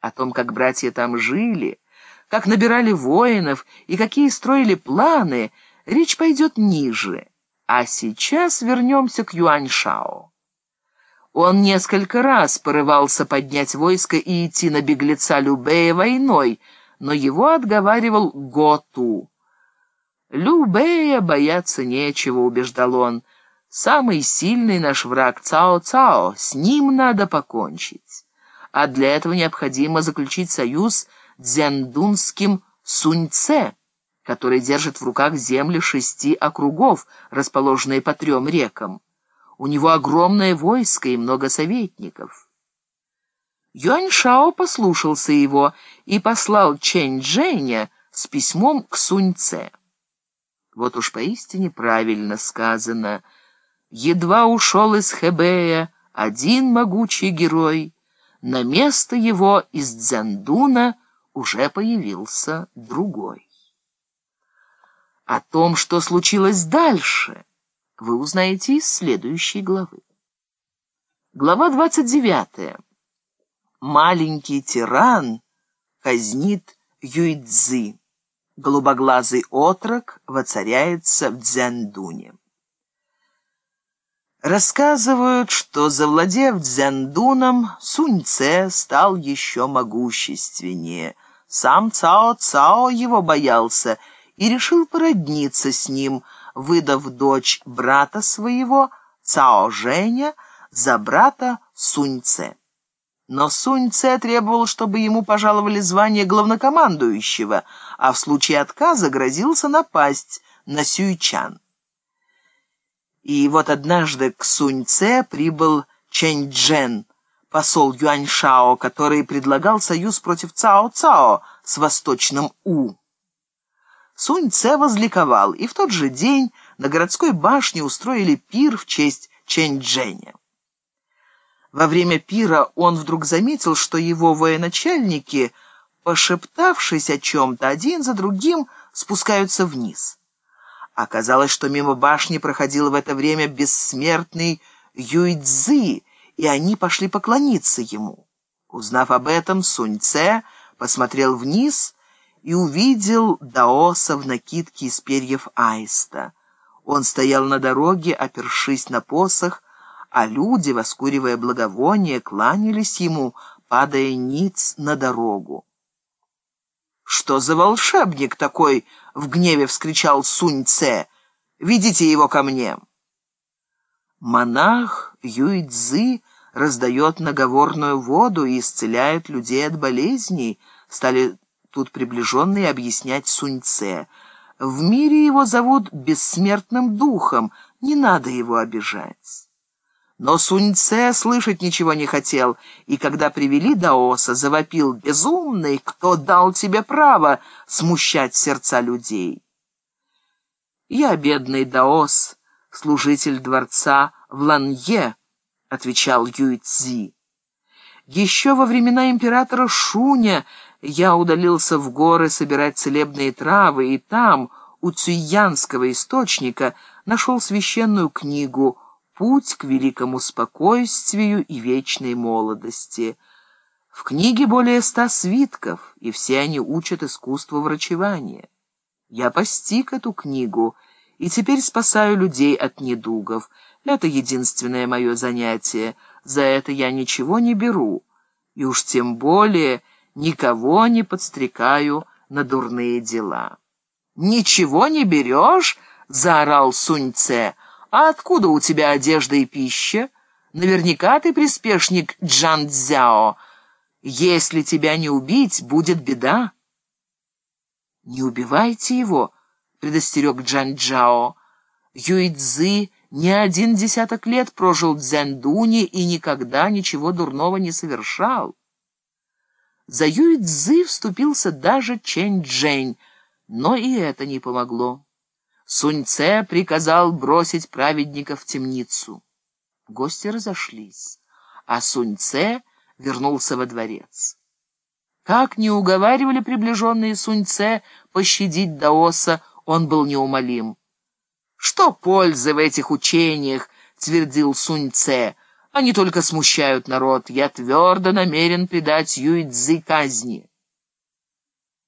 О том, как братья там жили, как набирали воинов и какие строили планы, речь пойдет ниже. А сейчас вернемся к Юаньшао. Он несколько раз порывался поднять войско и идти на беглеца Любея войной, но его отговаривал Готу. «Любея бояться нечего», — убеждал он. «Самый сильный наш враг Цао-Цао, с ним надо покончить. А для этого необходимо заключить союз дзяндунским Суньце, который держит в руках земли шести округов, расположенные по трем рекам. У него огромное войско и много советников». Юаньшао послушался его и послал Чэнь Джэня с письмом к Суньце. Вот уж поистине правильно сказано. Едва ушел из Хэбея один могучий герой, на место его из Дзяндуна уже появился другой. О том, что случилось дальше, вы узнаете из следующей главы. Глава 29. Маленький тиран казнит Юйцзы голубоглазый отрок воцаряется в Дзяндуне. Рассказывают, что, завладев Дзяндуном, Суньце стал еще могущественнее. Сам Цао-Цао его боялся и решил породниться с ним, выдав дочь брата своего, Цао-Женя, за брата Суньце. Но Сунь Це требовал, чтобы ему пожаловали звание главнокомандующего, а в случае отказа грозился напасть на Сюйчан. И вот однажды к Сунь Це прибыл Чэнь Джен, посол Юаньшао, который предлагал союз против Цао Цао с восточным У. Сунь Це возликовал, и в тот же день на городской башне устроили пир в честь Чэнь Дженя. Во время пира он вдруг заметил, что его военачальники, пошептавшись о чем-то, один за другим спускаются вниз. Оказалось, что мимо башни проходил в это время бессмертный Юйцзы, и они пошли поклониться ему. Узнав об этом, Сунь-Це посмотрел вниз и увидел Даоса в накидке из перьев аиста. Он стоял на дороге, опершись на посох, а люди, воскуривая благовоние, кланялись ему, падая ниц на дорогу. «Что за волшебник такой?» — в гневе вскричал Сунь-Це. «Ведите его ко мне!» Монах Юй-Цзы раздает наговорную воду и исцеляет людей от болезней, стали тут приближенные объяснять Сунь-Це. В мире его зовут бессмертным духом, не надо его обижать. Но Суньце слышать ничего не хотел, и когда привели Даоса, завопил «Безумный, кто дал тебе право смущать сердца людей?» «Я бедный Даос, служитель дворца в Ланье», — отвечал Юйцзи. «Еще во времена императора Шуня я удалился в горы собирать целебные травы, и там, у Цюянского источника, нашел священную книгу — Путь к великому спокойствию и вечной молодости. В книге более ста свитков, и все они учат искусству врачевания. Я постиг эту книгу и теперь спасаю людей от недугов. Это единственное мое занятие. За это я ничего не беру. И уж тем более никого не подстрекаю на дурные дела. «Ничего не берешь?» — заорал Суньце. А откуда у тебя одежда и пища? Наверняка ты приспешник Джан Цзяо. Если тебя не убить, будет беда. Не убивайте его, предостерег Джан Джао. Юйцзы не один десяток лет прожил в Цзяндуне и никогда ничего дурного не совершал. За Юйцзы вступился даже Чэнь Джэнь, но и это не помогло. Суньце приказал бросить праведника в темницу. Гости разошлись, а Суньце вернулся во дворец. Как не уговаривали приближенные Суньце пощадить Даоса, он был неумолим. «Что пользы в этих учениях?» — твердил Суньце. Они только смущают народ. Я твердо намерен предать Юйцзы казни.